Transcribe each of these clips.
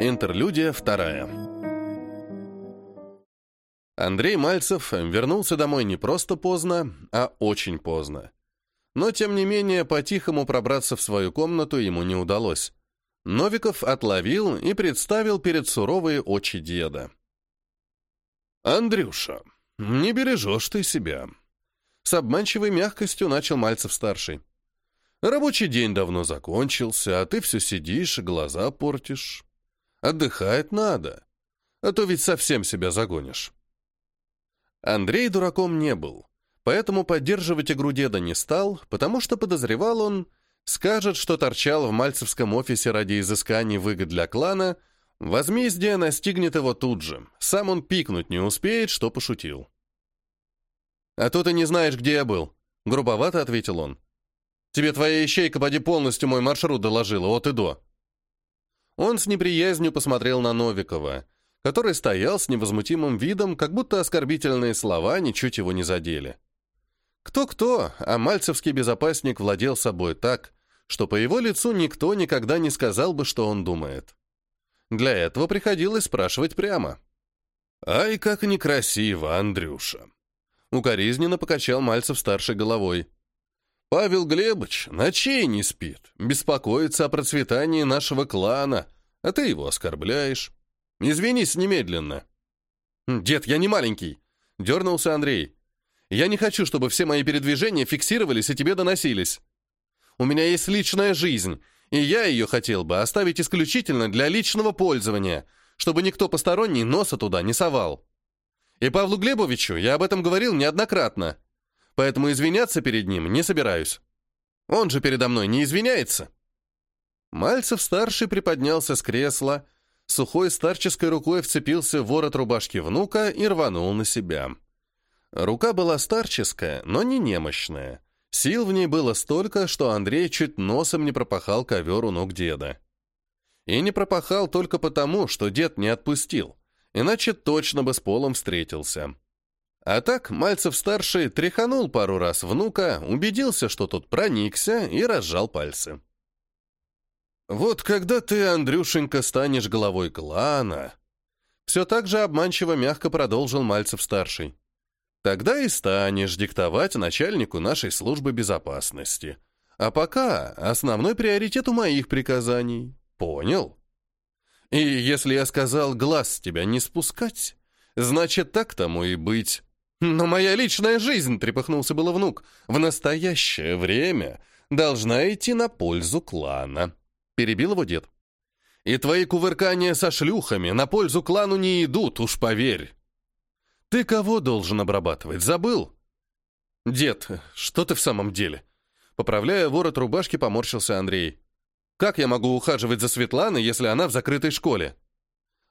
Интерлюдия вторая. Андрей Мальцев вернулся домой не просто поздно, а очень поздно. Но, тем не менее, по-тихому пробраться в свою комнату ему не удалось. Новиков отловил и представил перед суровые очи деда. «Андрюша, не бережешь ты себя», — с обманчивой мягкостью начал Мальцев-старший. «Рабочий день давно закончился, а ты все сидишь и глаза портишь. Отдыхать надо, а то ведь совсем себя загонишь». Андрей дураком не был, поэтому поддерживать игру деда не стал, потому что подозревал он, скажет, что торчал в мальцевском офисе ради изысканий выгод для клана, возмездие настигнет его тут же, сам он пикнуть не успеет, что пошутил. «А то ты не знаешь, где я был», — грубовато ответил он. «Тебе твоя ищейка поди полностью мой маршрут доложила, от и до». Он с неприязнью посмотрел на Новикова, который стоял с невозмутимым видом, как будто оскорбительные слова ничуть его не задели. Кто-кто, а мальцевский безопасник владел собой так, что по его лицу никто никогда не сказал бы, что он думает. Для этого приходилось спрашивать прямо. «Ай, как некрасиво, Андрюша!» Укоризненно покачал Мальцев старшей головой. «Павел Глебович ночей не спит, беспокоится о процветании нашего клана, а ты его оскорбляешь. Извинись немедленно». «Дед, я не маленький», — дернулся Андрей. «Я не хочу, чтобы все мои передвижения фиксировались и тебе доносились. У меня есть личная жизнь, и я ее хотел бы оставить исключительно для личного пользования, чтобы никто посторонний носа туда не совал. И Павлу Глебовичу я об этом говорил неоднократно, поэтому извиняться перед ним не собираюсь. Он же передо мной не извиняется». Мальцев-старший приподнялся с кресла, сухой старческой рукой вцепился в ворот рубашки внука и рванул на себя. Рука была старческая, но не немощная. Сил в ней было столько, что Андрей чуть носом не пропахал ковер у ног деда. И не пропахал только потому, что дед не отпустил, иначе точно бы с полом встретился. А так Мальцев-старший тряханул пару раз внука, убедился, что тот проникся, и разжал пальцы. Вот когда ты, Андрюшенька, станешь главой клана, все так же обманчиво мягко продолжил Мальцев-старший. Тогда и станешь диктовать начальнику нашей службы безопасности. А пока основной приоритет у моих приказаний. Понял? И если я сказал глаз с тебя не спускать, значит, так тому и быть. Но моя личная жизнь, трепыхнулся было внук, в настоящее время должна идти на пользу клана. Перебил его дед. «И твои кувыркания со шлюхами на пользу клану не идут, уж поверь. Ты кого должен обрабатывать, забыл?» «Дед, что ты в самом деле?» Поправляя ворот рубашки, поморщился Андрей. «Как я могу ухаживать за Светланой, если она в закрытой школе?»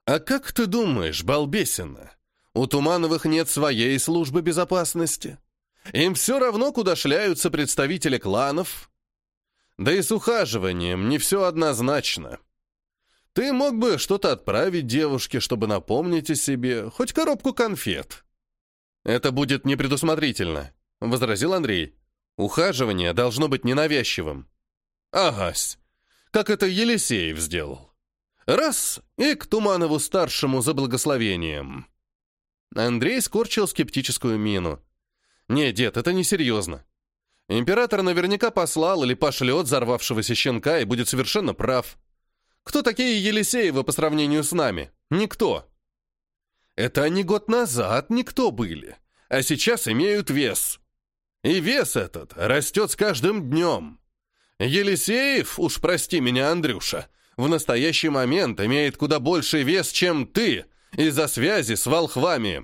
«А как ты думаешь, балбесина, у Тумановых нет своей службы безопасности? Им все равно, куда шляются представители кланов, да и с ухаживанием не все однозначно. Ты мог бы что-то отправить девушке, чтобы напомнить о себе, хоть коробку конфет. Это будет непредусмотрительно, возразил Андрей. Ухаживание должно быть ненавязчивым. Агась, как это Елисеев сделал. Раз — и к Туманову-старшему за благословением. Андрей скорчил скептическую мину. «Не, дед, это несерьезно. Император наверняка послал или пошлет взорвавшегося щенка и будет совершенно прав. Кто такие Елисеевы по сравнению с нами? Никто. Это они год назад никто были, а сейчас имеют вес. И вес этот растет с каждым днем. Елисеев, уж прости меня, Андрюша, в настоящий момент имеет куда больший вес, чем ты, из-за связи с волхвами.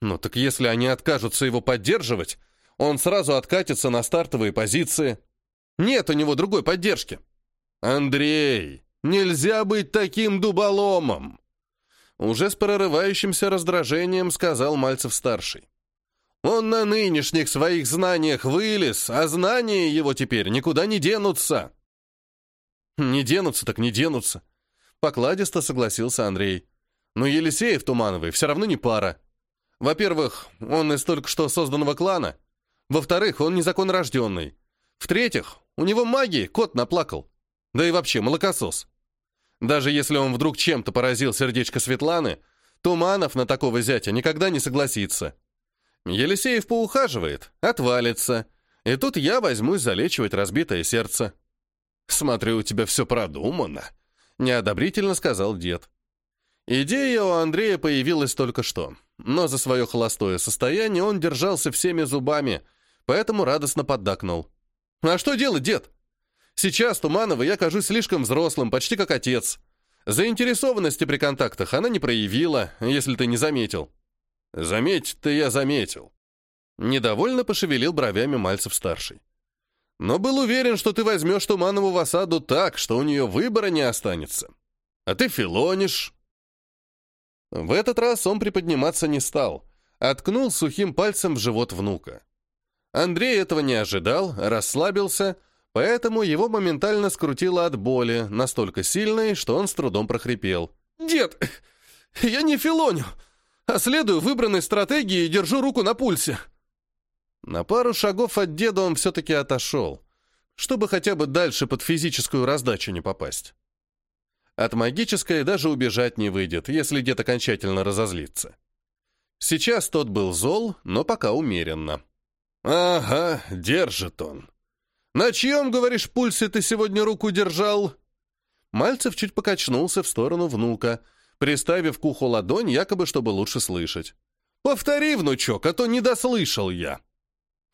Ну так если они откажутся его поддерживать, он сразу откатится на стартовые позиции. Нет у него другой поддержки. Андрей, нельзя быть таким дуболомом. Уже с прорывающимся раздражением сказал Мальцев-старший. Он на нынешних своих знаниях вылез, а знания его теперь никуда не денутся. Не денутся, так не денутся. Покладисто согласился Андрей. Но Елисеев Тумановый все равно не пара. Во-первых, он из только что созданного клана — во-вторых, он незаконно рожденный. В-третьих, у него магии кот наплакал. Да и вообще, молокосос. Даже если он вдруг чем-то поразил сердечко Светланы, Туманов на такого зятя никогда не согласится. Елисеев поухаживает, отвалится, и тут я возьмусь залечивать разбитое сердце. «Смотрю, у тебя все продумано», — неодобрительно сказал дед. Идея у Андрея появилась только что, но за свое холостое состояние он держался всеми зубами, поэтому радостно поддакнул. «А что делать, дед? Сейчас Туманова я кажусь слишком взрослым, почти как отец. Заинтересованности при контактах она не проявила, если ты не заметил». «Заметить-то я заметил». Недовольно пошевелил бровями Мальцев-старший. «Но был уверен, что ты возьмешь Туманову в осаду так, что у нее выбора не останется. А ты филонишь». В этот раз он приподниматься не стал, откнул сухим пальцем в живот внука. Андрей этого не ожидал, расслабился, поэтому его моментально скрутило от боли, настолько сильной, что он с трудом прохрипел. «Дед, я не филоню, а следую выбранной стратегии и держу руку на пульсе». На пару шагов от деда он все-таки отошел, чтобы хотя бы дальше под физическую раздачу не попасть. От магической даже убежать не выйдет, если дед окончательно разозлится. Сейчас тот был зол, но пока умеренно. «Ага, держит он. На чьем, говоришь, пульсе ты сегодня руку держал?» Мальцев чуть покачнулся в сторону внука, приставив к уху ладонь, якобы чтобы лучше слышать. «Повтори, внучок, а то не дослышал я».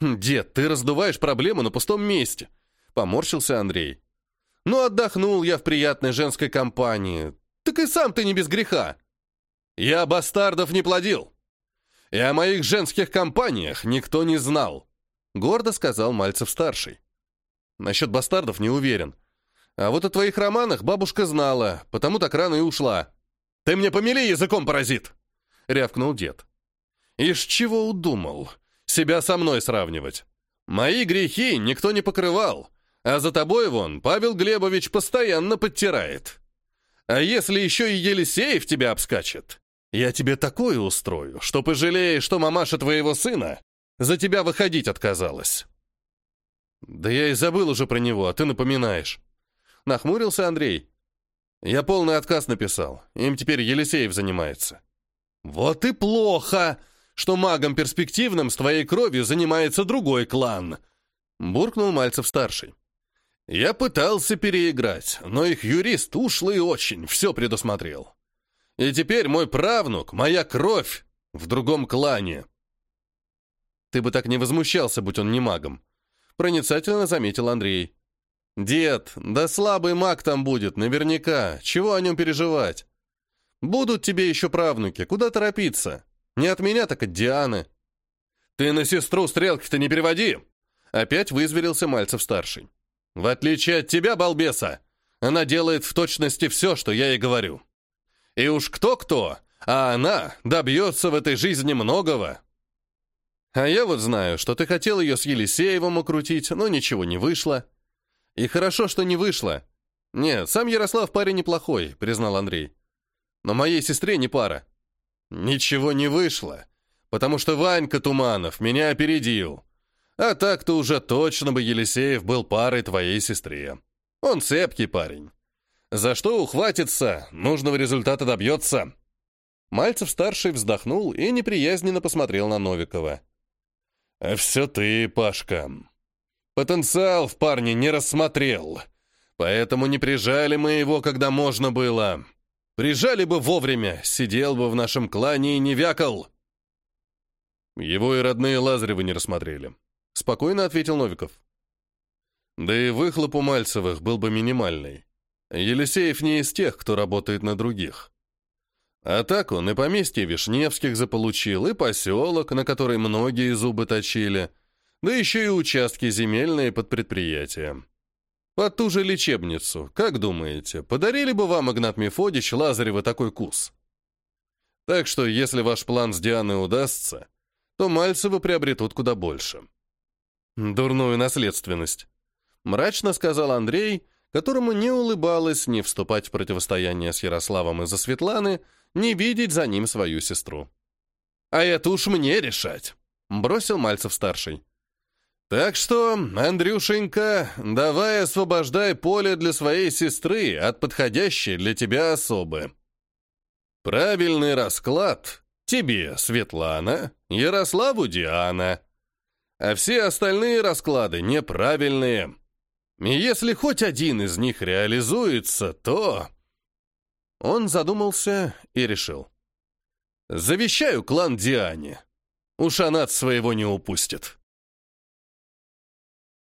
«Хм, «Дед, ты раздуваешь проблему на пустом месте», — поморщился Андрей. «Ну, отдохнул я в приятной женской компании. Так и сам ты не без греха. Я бастардов не плодил. И о моих женских компаниях никто не знал», — гордо сказал Мальцев-старший. «Насчет бастардов не уверен. А вот о твоих романах бабушка знала, потому так рано и ушла». «Ты мне помели языком, паразит!» — рявкнул дед. «Ишь чего удумал? Себя со мной сравнивать. Мои грехи никто не покрывал, а за тобой вон Павел Глебович постоянно подтирает. А если еще и Елисеев тебя обскачет, я тебе такое устрою, что пожалеешь, что мамаша твоего сына за тебя выходить отказалась». «Да я и забыл уже про него, а ты напоминаешь». Нахмурился Андрей. «Я полный отказ написал. Им теперь Елисеев занимается». «Вот и плохо!» что магом перспективным с твоей кровью занимается другой клан», — буркнул Мальцев-старший. «Я пытался переиграть, но их юрист ушлый очень, все предусмотрел. И теперь мой правнук, моя кровь, в другом клане». «Ты бы так не возмущался, будь он не магом», — проницательно заметил Андрей. «Дед, да слабый маг там будет, наверняка. Чего о нем переживать? Будут тебе еще правнуки, куда торопиться?» Не от меня, так от Дианы. Ты на сестру стрелки-то не переводи. Опять вызверился Мальцев-старший. В отличие от тебя, балбеса, она делает в точности все, что я ей говорю. И уж кто-кто, а она добьется в этой жизни многого. А я вот знаю, что ты хотел ее с Елисеевым укрутить, но ничего не вышло. И хорошо, что не вышло. Нет, сам Ярослав парень неплохой, признал Андрей. Но моей сестре не пара. Ничего не вышло, потому что Ванька Туманов меня опередил. А так-то уже точно бы Елисеев был парой твоей сестре. Он цепкий парень. За что ухватится, нужного результата добьется. Мальцев-старший вздохнул и неприязненно посмотрел на Новикова. «А все ты, Пашка. Потенциал в парне не рассмотрел, поэтому не прижали мы его, когда можно было. Прижали бы вовремя, сидел бы в нашем клане и не вякал. Его и родные Лазаревы не рассмотрели. Спокойно ответил Новиков. Да и выхлоп у Мальцевых был бы минимальный. Елисеев не из тех, кто работает на других. А так он и поместье Вишневских заполучил, и поселок, на который многие зубы точили, да еще и участки земельные под предприятием. Под ту же лечебницу, как думаете, подарили бы вам, Игнат Мефодич, Лазарева такой кус? Так что, если ваш план с Дианой удастся, то Мальцевы приобретут куда больше. Дурную наследственность. Мрачно сказал Андрей, которому не улыбалось ни вступать в противостояние с Ярославом из-за Светланы, ни видеть за ним свою сестру. «А это уж мне решать», — бросил Мальцев-старший. Так что, Андрюшенька, давай освобождай поле для своей сестры от подходящей для тебя особы. Правильный расклад тебе, Светлана, Ярославу Диана. А все остальные расклады неправильные. Если хоть один из них реализуется, то... Он задумался и решил. Завещаю клан Диане. Уж она своего не упустит.